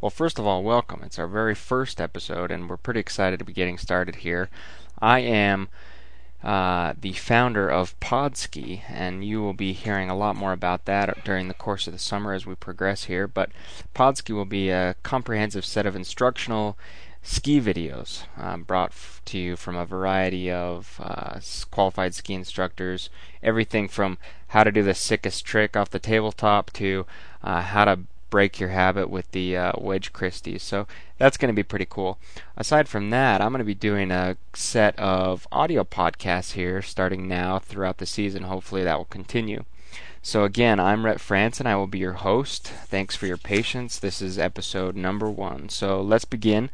Well, first of all, welcome. It's our very first episode, and we're pretty excited to be getting started here. I am uh, the founder of Podski, and you will be hearing a lot more about that during the course of the summer as we progress here. But Podski will be a comprehensive set of instructional ski videos um, brought f- to you from a variety of uh, qualified ski instructors. Everything from how to do the sickest trick off the tabletop to uh, how to break your habit with the uh, wedge Christies. So that's going to be pretty cool. Aside from that, I'm going to be doing a set of audio podcasts here starting now throughout the season. Hopefully that will continue. So again, I'm Rhett France and I will be your host. Thanks for your patience. This is episode number one. So let's begin.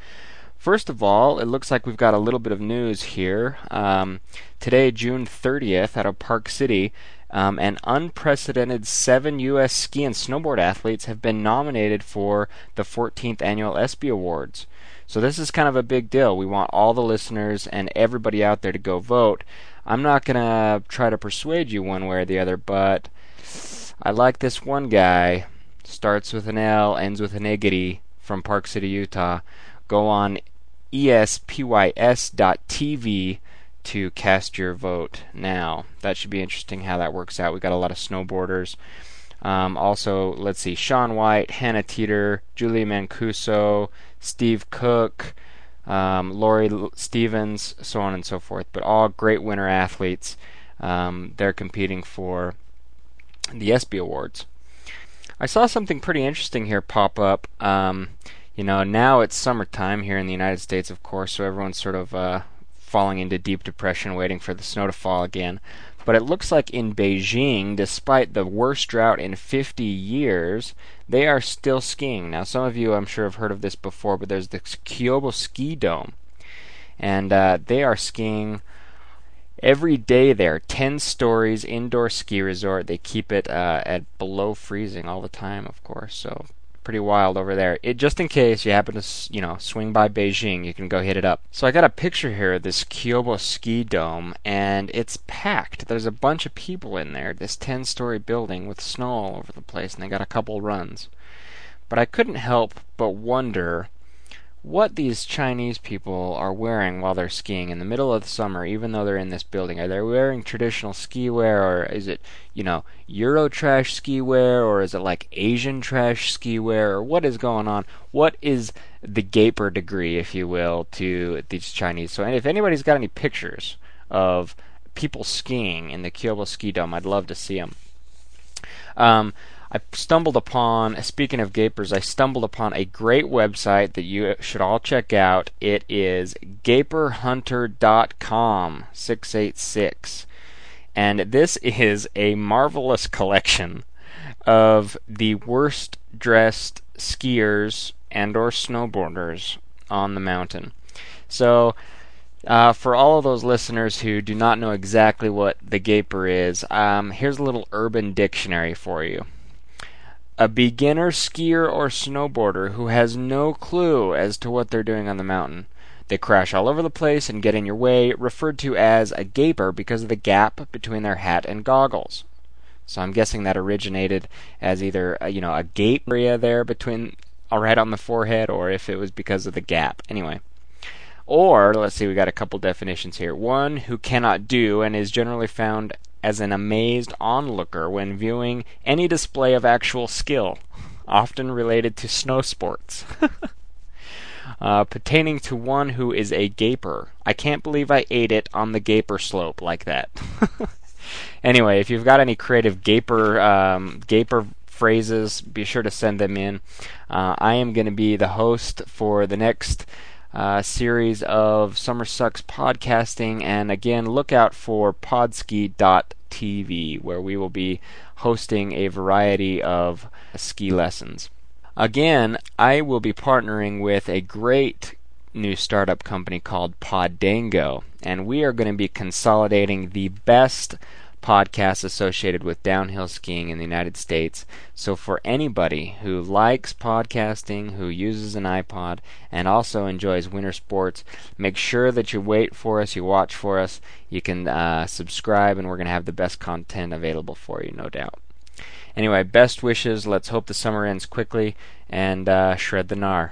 First of all, it looks like we've got a little bit of news here. Um, today, June 30th, out of Park City, um, an unprecedented seven U.S. ski and snowboard athletes have been nominated for the 14th annual ESPY Awards. So this is kind of a big deal. We want all the listeners and everybody out there to go vote. I'm not going to try to persuade you one way or the other, but I like this one guy. Starts with an L, ends with an Iggity from Park City, Utah. Go on espys.tv to cast your vote now. That should be interesting how that works out. We got a lot of snowboarders. Um, also, let's see, Shaun White, Hannah Teter, Julie Mancuso, Steve Cook, um, Laurie Stephens, so on and so forth. But all great winter athletes. Um, they're competing for the ESPY Awards. I saw something pretty interesting here pop up. Um, you know, now it's summertime here in the United States, of course, so everyone's sort of uh, falling into deep depression, waiting for the snow to fall again. But it looks like in Beijing, despite the worst drought in 50 years, they are still skiing. Now, some of you, I'm sure, have heard of this before, but there's the Qiaobo Ski Dome, and uh, they are skiing every day there. 10 stories, indoor ski resort. They keep it uh, at below freezing all the time, of course. So pretty wild over there. It just in case you happen to you know swing by Beijing, you can go hit it up. So I got a picture here of this Qiaobo ski dome, and it's packed. There's a bunch of people in there. This ten-story building with snow all over the place, and they got a couple runs. But I couldn't help but wonder what these Chinese people are wearing while they're skiing in the middle of the summer, even though they're in this building. Are they wearing traditional ski wear, or is it, you know, Euro trash ski wear, or is it like Asian trash ski wear, or what is going on? What is the gaper degree, if you will, to these Chinese? So, if anybody's got any pictures of people skiing in the Qiaobo Ski Dome, I'd love to see them. Um, I stumbled upon, speaking of gapers, I stumbled upon a great website that you should all check out. It is gaperhunter.com 686. And this is a marvelous collection of the worst dressed skiers and or snowboarders on the mountain. So uh, for all of those listeners who do not know exactly what the gaper is, um, here's a little urban dictionary for you a beginner skier or snowboarder who has no clue as to what they're doing on the mountain. They crash all over the place and get in your way, referred to as a gaper because of the gap between their hat and goggles. So I'm guessing that originated as either a, uh, you know a gate area there between right on the forehead, or if it was because of the gap. Anyway. Or, let's see, we got a couple definitions here. One who cannot do and is generally found as an amazed onlooker when viewing any display of actual skill, often related to snow sports. uh, pertaining to one who is a gaper. I can't believe I ate it on the gaper slope like that. anyway, if you've got any creative gaper um, gaper phrases, be sure to send them in. Uh, I am going to be the host for the next uh, series of Summer Sucks podcasting. And again, look out for podski.tv, where we will be hosting a variety of ski lessons. Again, I will be partnering with a great new startup company called Podango, and we are going to be consolidating the best podcasts associated with downhill skiing in the United States. So, for anybody who likes podcasting, who uses an iPod, and also enjoys winter sports, make sure that you wait for us, you watch for us, you can uh, subscribe, and we're going to have the best content available for you, no doubt. Anyway, best wishes. Let's hope the summer ends quickly, and uh, shred the gnar.